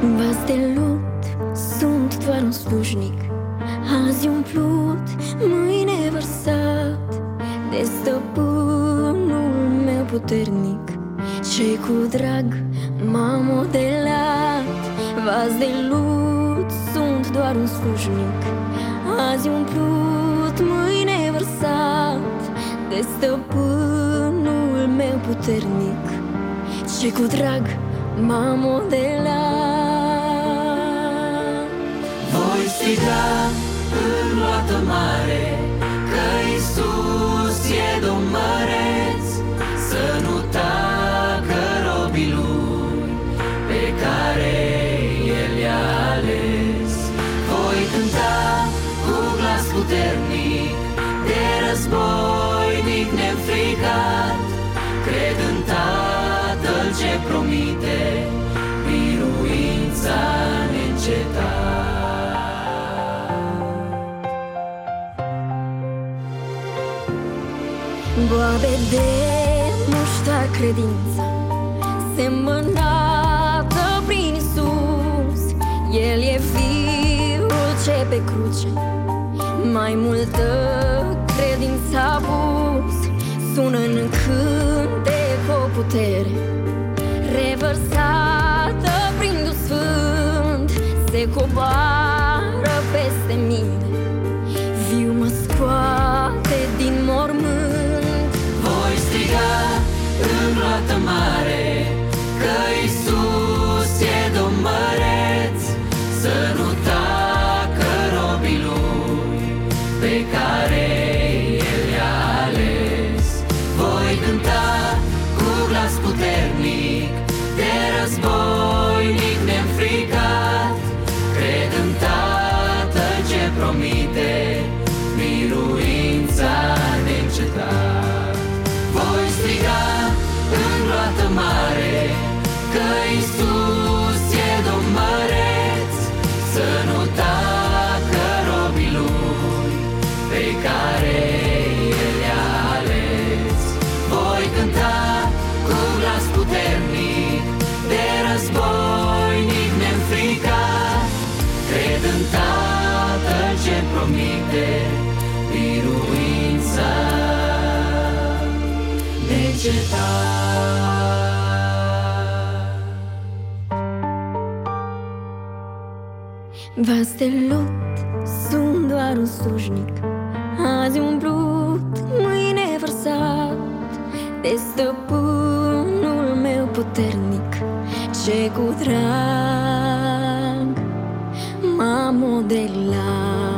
Vas de lut, sunt doar un slujnic. Azi umplut, mâine vărsat. De stăpânul meu puternic. Ce cu drag m-a modelat. Vas de lut, sunt doar un slujnic. Azi umplut, mâine vărsat. De stăpânul meu puternic. Ce cu drag m-a modelat striga în luată mare Că Iisus e Domn măreț Să nu tacă robii Lui Pe care El i-a ales. Voi cânta cu glas puternic Boabe de mușta credința Semănată prin Isus El e fiul ce pe cruce Mai multă credință a pus. Sună în cântec o putere Revărsată prin Duh Sfânt. Se coboară în promite Biruința neîncetat Vas de lut, sunt doar un slujnic. Azi umplut, mâine vărsat. De stăpânul meu puternic Ce cu drag m-a modelat